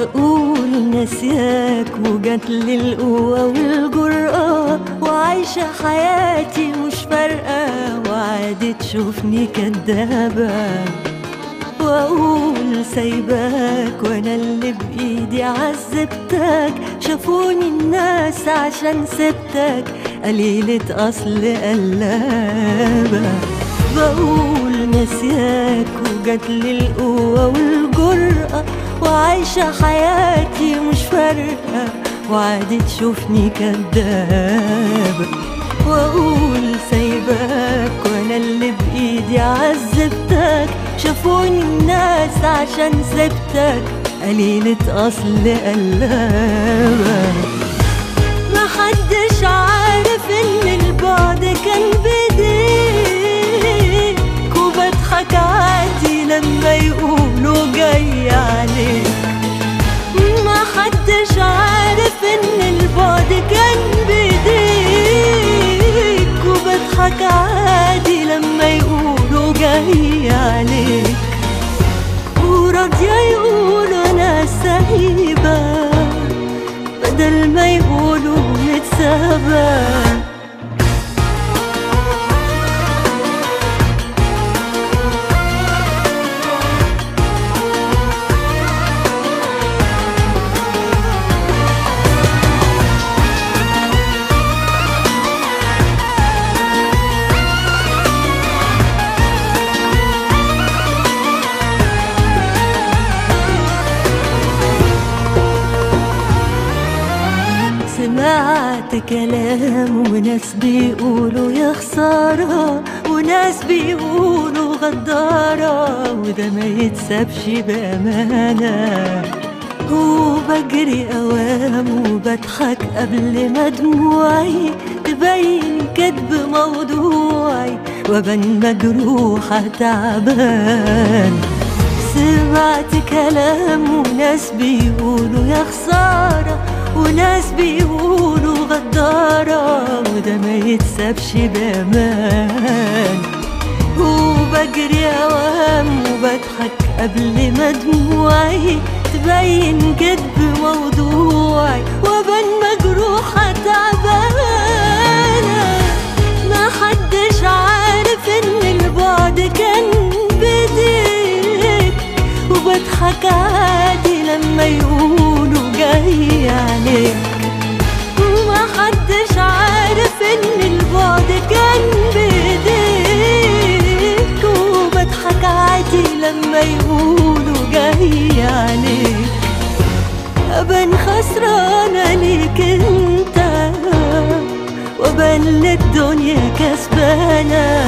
بقول ناسياك وجات لي القوة والجرأة وعايشة حياتي مش فارقة وعادي تشوفني كدابة وأقول سايباك وأنا اللي بإيدي عذبتك شافوني الناس عشان سبتك قليلة أصل قلابة. بقول ناسياك وجات لي القوة والجرأة وعايشة حياتي مش فارقة وعادي تشوفني كدابة وأقول سايباك وأنا اللي بإيدي عذبتك. شافوني الناس عشان سبتك قليلة أصل قلابة. محدش عارف إن البعد كان بايديك وبضحك عادي لما يقولوا جاي عليك. يقولوا أنا سايبة بدل ما يقولوا متسابة سمعت كلام وناس بيقولوا يا خسارة وناس بيقولوا غدارة وده ما يتسابش بأمانة. وبجري أوام وبضحك قبل ما دموعي تبين كدب موضوعي وبن مجروحة تعبان. سمعت كلام وناس بيقولوا يا خسارة وناس بيقولوا غدارة وده ما يتسابش بأمان. وبجري أوام وبضحك قبل ما دموعي تبين كدب موضوعي وبن مجروحة تعبانة ما حدش عارف إن البعد كان بايديك وبضحك عادي لما يقولوا يقولوا جاي عليك ابان خسرانة ليك أنت وبان للدنيا كسبانة.